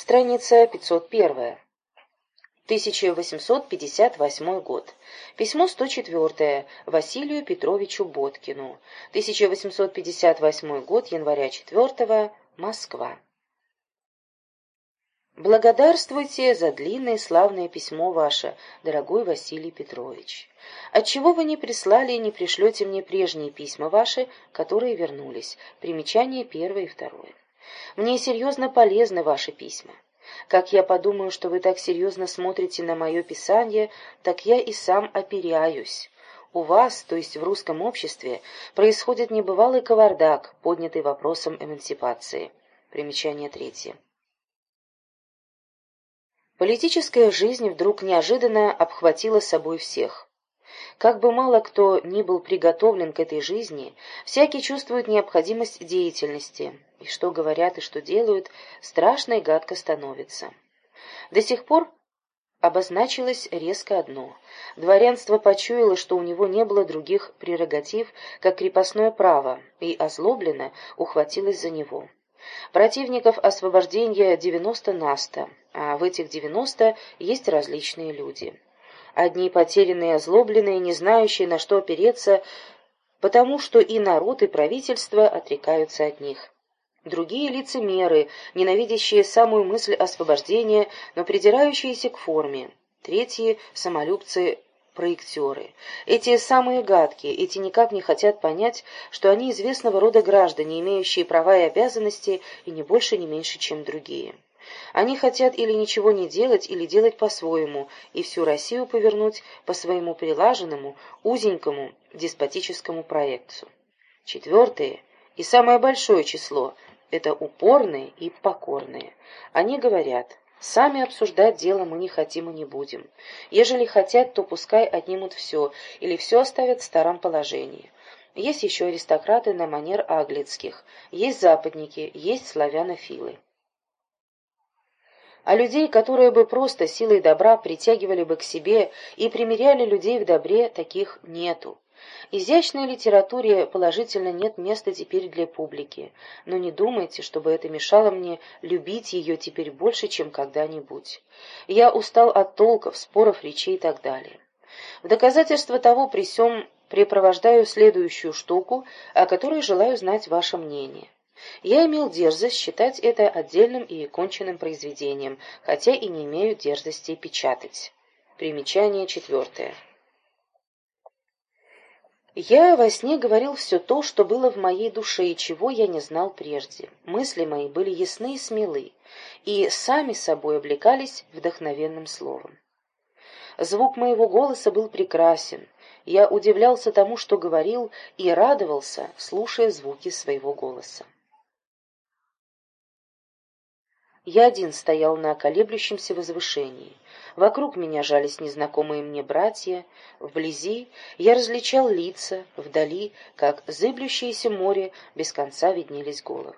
Страница 501. 1858 год. Письмо 104 Василию Петровичу Боткину. 1858 год, января 4 Москва. Благодарствуйте за длинное славное письмо ваше, дорогой Василий Петрович. Отчего вы не прислали и не пришлете мне прежние письма ваши, которые вернулись? Примечание первое и второе. Мне серьезно полезны ваши письма. Как я подумаю, что вы так серьезно смотрите на мое писание, так я и сам оперяюсь. У вас, то есть в русском обществе, происходит небывалый кавардак, поднятый вопросом эмансипации. Примечание третье. Политическая жизнь вдруг неожиданно обхватила собой всех. Как бы мало кто ни был приготовлен к этой жизни, всякий чувствует необходимость деятельности, и что говорят и что делают, страшно и гадко становится. До сих пор обозначилось резко одно. Дворянство почуяло, что у него не было других прерогатив, как крепостное право, и озлобленно ухватилось за него. Противников освобождения 90 на 100, а в этих 90 есть различные люди. Одни потерянные, озлобленные, не знающие, на что опереться, потому что и народ, и правительство отрекаются от них. Другие лицемеры, ненавидящие самую мысль освобождения, но придирающиеся к форме. Третьи — самолюбцы проектеры. Эти самые гадкие, эти никак не хотят понять, что они известного рода граждане, имеющие права и обязанности, и не больше, не меньше, чем другие. Они хотят или ничего не делать, или делать по-своему, и всю Россию повернуть по своему прилаженному, узенькому, деспотическому проекту. Четвертое, и самое большое число, это упорные и покорные. Они говорят, сами обсуждать дело мы не хотим и не будем. Ежели хотят, то пускай отнимут все, или все оставят в старом положении. Есть еще аристократы на манер аглицких, есть западники, есть славянофилы а людей, которые бы просто силой добра притягивали бы к себе и примиряли людей в добре, таких нету. Изящной литературе положительно нет места теперь для публики, но не думайте, чтобы это мешало мне любить ее теперь больше, чем когда-нибудь. Я устал от толков, споров, речей и так далее. В доказательство того при всем препровождаю следующую штуку, о которой желаю знать ваше мнение. Я имел дерзость считать это отдельным и конченным произведением, хотя и не имею дерзости печатать. Примечание четвертое. Я во сне говорил все то, что было в моей душе и чего я не знал прежде. Мысли мои были ясны и смелы, и сами собой облекались вдохновенным словом. Звук моего голоса был прекрасен. Я удивлялся тому, что говорил, и радовался, слушая звуки своего голоса. Я один стоял на колеблющемся возвышении. Вокруг меня жались незнакомые мне братья. Вблизи я различал лица, вдали, как зыблющееся море, без конца виднелись головы.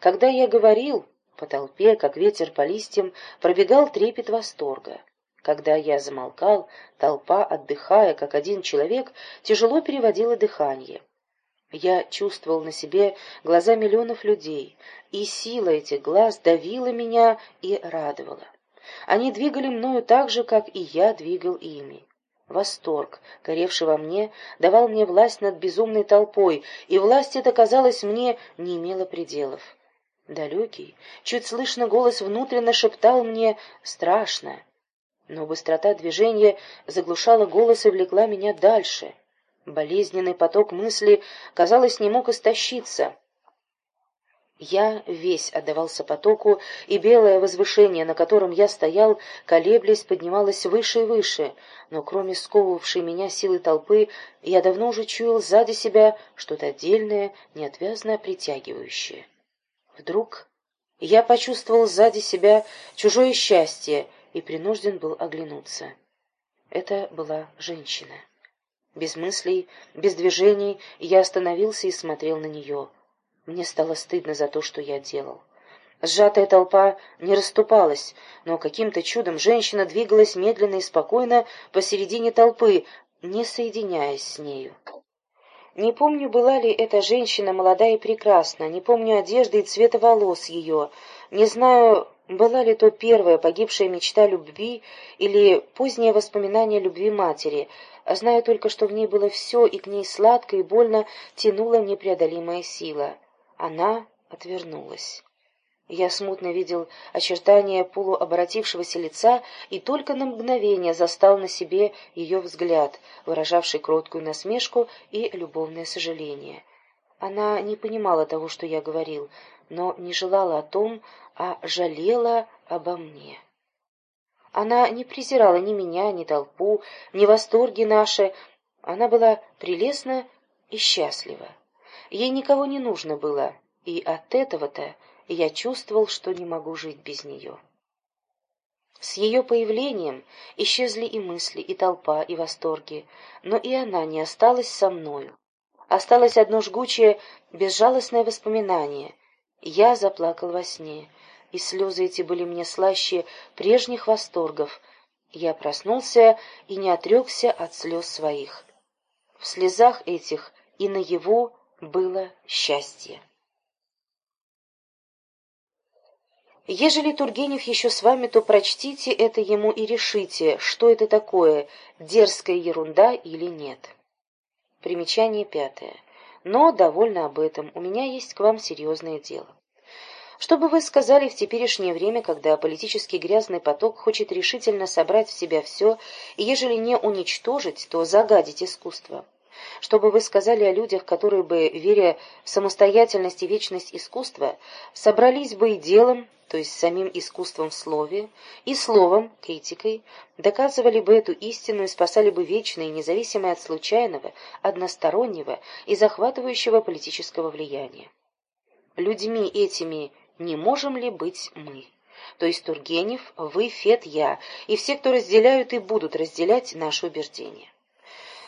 Когда я говорил, по толпе, как ветер по листьям, пробегал трепет восторга. Когда я замолкал, толпа, отдыхая, как один человек, тяжело переводила дыхание. Я чувствовал на себе глаза миллионов людей, и сила этих глаз давила меня и радовала. Они двигали мною так же, как и я двигал ими. Восторг, горевший во мне, давал мне власть над безумной толпой, и власть эта, казалось мне, не имела пределов. Далекий, чуть слышно голос внутренно шептал мне «страшно», но быстрота движения заглушала голос и влекла меня дальше — Болезненный поток мысли, казалось, не мог истощиться. Я весь отдавался потоку, и белое возвышение, на котором я стоял, колеблясь, поднималось выше и выше, но кроме сковывавшей меня силы толпы, я давно уже чуял сзади себя что-то отдельное, неотвязно притягивающее. Вдруг я почувствовал сзади себя чужое счастье и принужден был оглянуться. Это была женщина. Без мыслей, без движений я остановился и смотрел на нее. Мне стало стыдно за то, что я делал. Сжатая толпа не расступалась, но каким-то чудом женщина двигалась медленно и спокойно посередине толпы, не соединяясь с нею. Не помню, была ли эта женщина молодая и прекрасна, не помню одежды и цвета волос ее, не знаю, Была ли то первая погибшая мечта любви или позднее воспоминание любви матери, знаю только, что в ней было все, и к ней сладко и больно тянула непреодолимая сила. Она отвернулась. Я смутно видел очертания полуоборотившегося лица и только на мгновение застал на себе ее взгляд, выражавший кроткую насмешку и любовное сожаление. Она не понимала того, что я говорил, но не желала о том, а жалела обо мне. Она не презирала ни меня, ни толпу, ни восторги наши. Она была прелестна и счастлива. Ей никого не нужно было, и от этого-то я чувствовал, что не могу жить без нее. С ее появлением исчезли и мысли, и толпа, и восторги, но и она не осталась со мною. Осталось одно жгучее, безжалостное воспоминание. Я заплакал во сне, и слезы эти были мне слаще прежних восторгов. Я проснулся и не отрекся от слез своих. В слезах этих и на его было счастье. Ежели Тургенев еще с вами, то прочтите это ему и решите, что это такое, дерзкая ерунда или нет. Примечание пятое. Но довольно об этом, у меня есть к вам серьезное дело. Что бы вы сказали в теперешнее время, когда политический грязный поток хочет решительно собрать в себя все, и ежели не уничтожить, то загадить искусство? Что бы вы сказали о людях, которые бы, веря в самостоятельность и вечность искусства, собрались бы и делом, то есть самим искусством в слове, и словом, критикой, доказывали бы эту истину и спасали бы вечное, независимое от случайного, одностороннего и захватывающего политического влияния? Людьми этими не можем ли быть мы? То есть Тургенев, вы, Фет, я, и все, кто разделяют и будут разделять наши убеждения.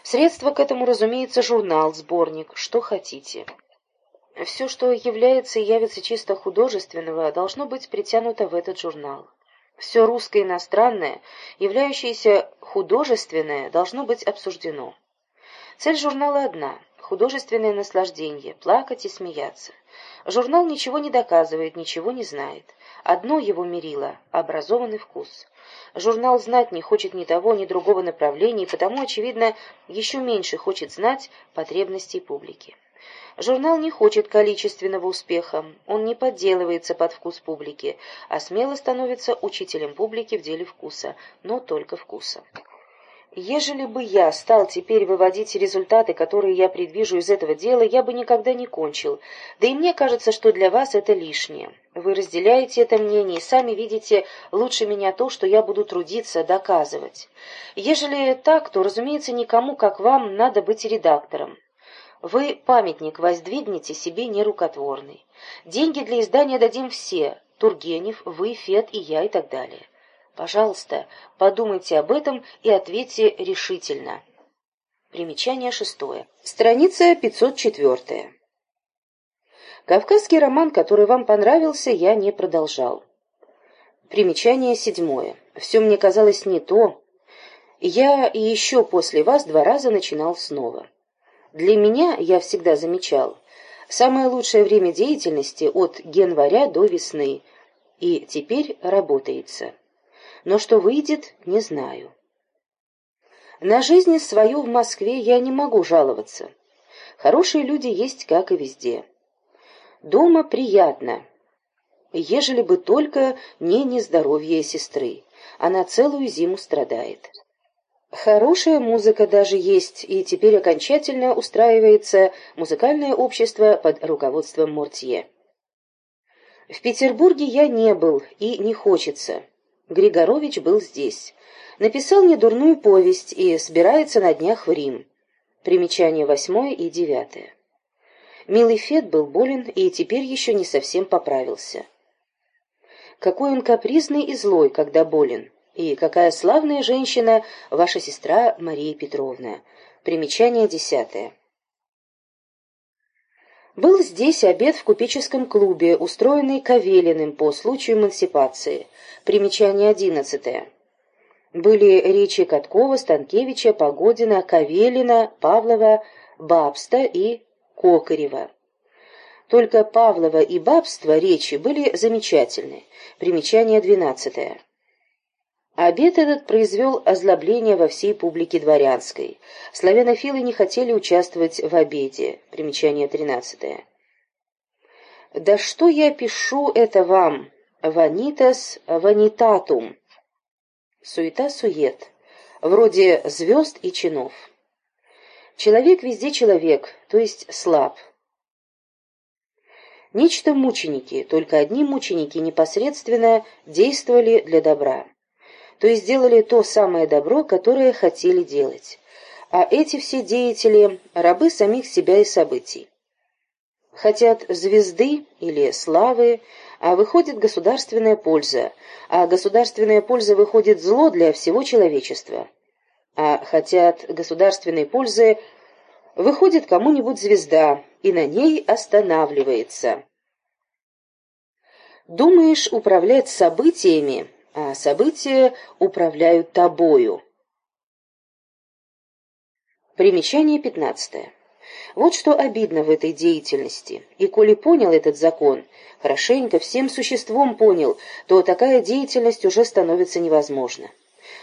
Средство к этому, разумеется, журнал, сборник, что хотите. Все, что является и явится чисто художественного, должно быть притянуто в этот журнал. Все русское иностранное, являющееся художественное, должно быть обсуждено. Цель журнала одна — художественное наслаждение, плакать и смеяться. Журнал ничего не доказывает, ничего не знает. Одно его мерило — образованный вкус. Журнал знать не хочет ни того, ни другого направления, и потому, очевидно, еще меньше хочет знать потребностей публики. Журнал не хочет количественного успеха, он не подделывается под вкус публики, а смело становится учителем публики в деле вкуса, но только вкуса. Ежели бы я стал теперь выводить результаты, которые я предвижу из этого дела, я бы никогда не кончил. Да и мне кажется, что для вас это лишнее. Вы разделяете это мнение и сами видите лучше меня то, что я буду трудиться, доказывать. Ежели так, то, разумеется, никому, как вам, надо быть редактором. Вы памятник воздвигнете себе нерукотворный. Деньги для издания дадим все. Тургенев, вы, Фет и я и так далее. Пожалуйста, подумайте об этом и ответьте решительно. Примечание шестое. Страница 504. Кавказский роман, который вам понравился, я не продолжал. Примечание седьмое. Все мне казалось не то. Я и еще после вас два раза начинал снова. Для меня, я всегда замечал, самое лучшее время деятельности от января до весны, и теперь работается но что выйдет, не знаю. На жизнь свою в Москве я не могу жаловаться. Хорошие люди есть, как и везде. Дома приятно, ежели бы только не нездоровье сестры. Она целую зиму страдает. Хорошая музыка даже есть, и теперь окончательно устраивается музыкальное общество под руководством Мортье. В Петербурге я не был, и не хочется. Григорович был здесь. Написал мне дурную повесть и собирается на днях в Рим. Примечание восьмое и девятое. Милый Фет был болен и теперь еще не совсем поправился. Какой он капризный и злой, когда болен. И какая славная женщина ваша сестра Мария Петровна. Примечание десятое. Был здесь обед в купеческом клубе, устроенный Кавелиным по случаю эмансипации. Примечание одиннадцатое. Были речи Каткова, Станкевича, Погодина, Кавелина, Павлова, Бабста и Кокарева. Только Павлова и бабство речи были замечательны. Примечание двенадцатое. Обед этот произвел озлобление во всей публике дворянской. Славянофилы не хотели участвовать в обеде. Примечание тринадцатое. «Да что я пишу это вам? Ванитас ванитатум». Суета-сует. Вроде звезд и чинов. Человек везде человек, то есть слаб. Нечто мученики, только одни мученики непосредственно действовали для добра то есть делали то самое добро, которое хотели делать. А эти все деятели – рабы самих себя и событий. Хотят звезды или славы, а выходит государственная польза, а государственная польза выходит зло для всего человечества. А хотят государственной пользы, выходит кому-нибудь звезда, и на ней останавливается. Думаешь управлять событиями, а события управляют тобою. Примечание пятнадцатое. Вот что обидно в этой деятельности. И коли понял этот закон, хорошенько всем существом понял, то такая деятельность уже становится невозможна.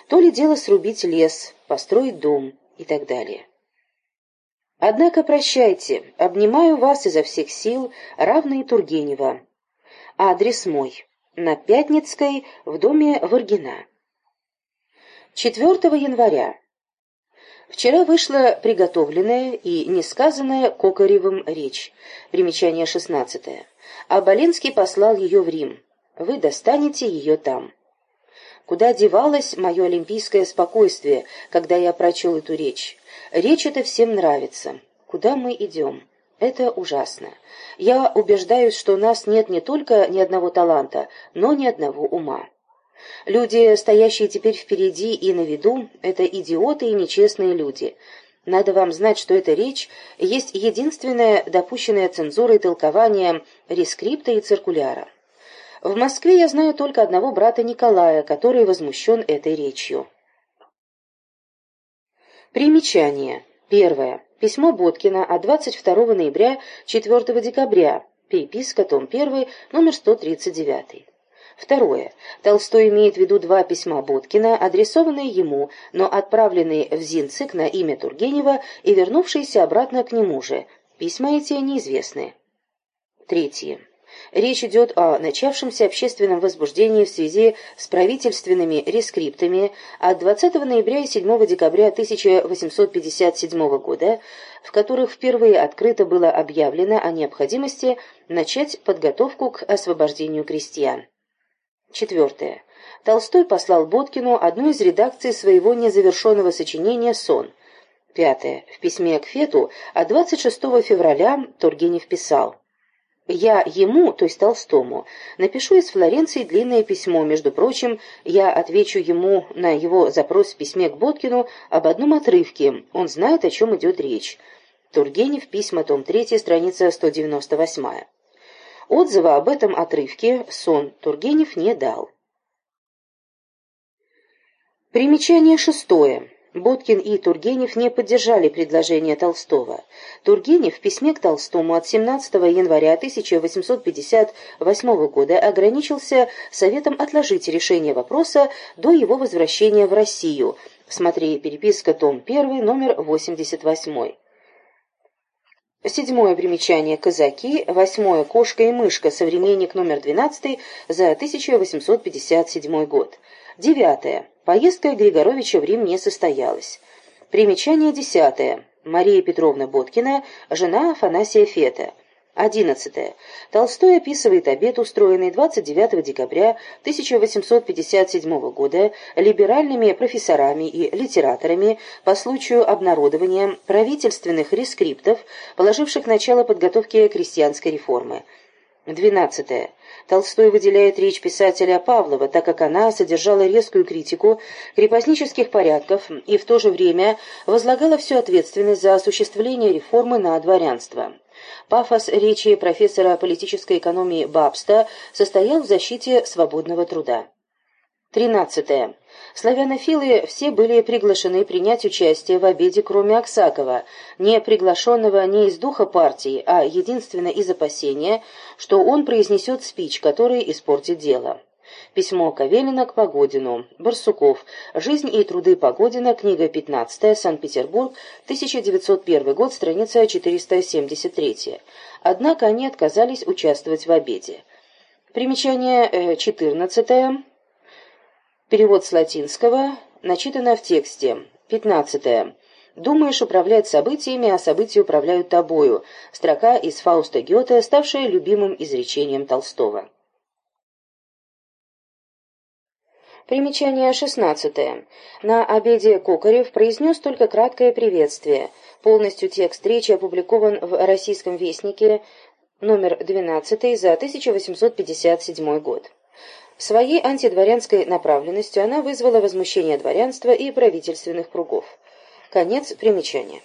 То ли дело срубить лес, построить дом и так далее. Однако прощайте, обнимаю вас изо всех сил, равно и Тургенева. Адрес мой на Пятницкой в доме Варгина. 4 января. Вчера вышла приготовленная и несказанная Кокаревым речь. Примечание 16. А Боленский послал ее в Рим. Вы достанете ее там. Куда девалось мое олимпийское спокойствие, когда я прочел эту речь? Речь эта всем нравится. Куда мы идем? Это ужасно. Я убеждаюсь, что у нас нет не только ни одного таланта, но ни одного ума. Люди, стоящие теперь впереди и на виду, это идиоты и нечестные люди. Надо вам знать, что эта речь есть единственное допущенное цензурой толкование рескрипта и циркуляра. В Москве я знаю только одного брата Николая, который возмущен этой речью. Примечание. Первое. Письмо Боткина от 22 ноября 4 декабря. Переписка, том 1, номер 139. Второе. Толстой имеет в виду два письма Боткина, адресованные ему, но отправленные в Зинцик на имя Тургенева и вернувшиеся обратно к нему же. Письма эти неизвестны. Третье. Речь идет о начавшемся общественном возбуждении в связи с правительственными рескриптами от 20 ноября и 7 декабря 1857 года, в которых впервые открыто было объявлено о необходимости начать подготовку к освобождению крестьян. Четвертое. Толстой послал Боткину одну из редакций своего незавершенного сочинения «Сон». Пятое. В письме к Фету от 26 февраля Тургенев писал я ему, то есть Толстому, напишу из Флоренции длинное письмо. Между прочим, я отвечу ему на его запрос в письме к Боткину об одном отрывке. Он знает, о чем идет речь. Тургенев, письма, том 3, страница 198. Отзыва об этом отрывке сон Тургенев не дал. Примечание шестое. Боткин и Тургенев не поддержали предложение Толстого. Тургенев в письме к Толстому от 17 января 1858 года ограничился советом отложить решение вопроса до его возвращения в Россию. Смотри переписка, том 1, номер 88. Седьмое примечание «Казаки», восьмое «Кошка и мышка», современник номер 12 за 1857 год. Девятое. Поездка Григоровича в Рим не состоялась. Примечание десятое. Мария Петровна Боткина, жена Афанасия Фета. Одиннадцатое. Толстой описывает обед, устроенный 29 декабря 1857 года либеральными профессорами и литераторами по случаю обнародования правительственных рескриптов, положивших начало подготовке крестьянской реформы. Двенадцатое. Толстой выделяет речь писателя Павлова, так как она содержала резкую критику крепостнических порядков и в то же время возлагала всю ответственность за осуществление реформы на дворянство. Пафос речи профессора политической экономии Бабста состоял в защите свободного труда. Тринадцатое. Славянофилы все были приглашены принять участие в обеде, кроме Аксакова, не приглашенного не из духа партии, а единственно из опасения, что он произнесет спич, который испортит дело. Письмо Кавелина к Погодину. Барсуков. Жизнь и труды Погодина. Книга 15. Санкт-Петербург. 1901 год. Страница 473. Однако они отказались участвовать в обеде. Примечание 14. Перевод с латинского. Начитано в тексте. 15. «Думаешь управлять событиями, а события управляют тобою» строка из Фауста Гёте, ставшая любимым изречением Толстого. Примечание 16. На обеде Кокарев произнес только краткое приветствие. Полностью текст речи опубликован в «Российском вестнике» номер 12 за 1857 год. Своей антидворянской направленностью она вызвала возмущение дворянства и правительственных кругов. Конец примечания.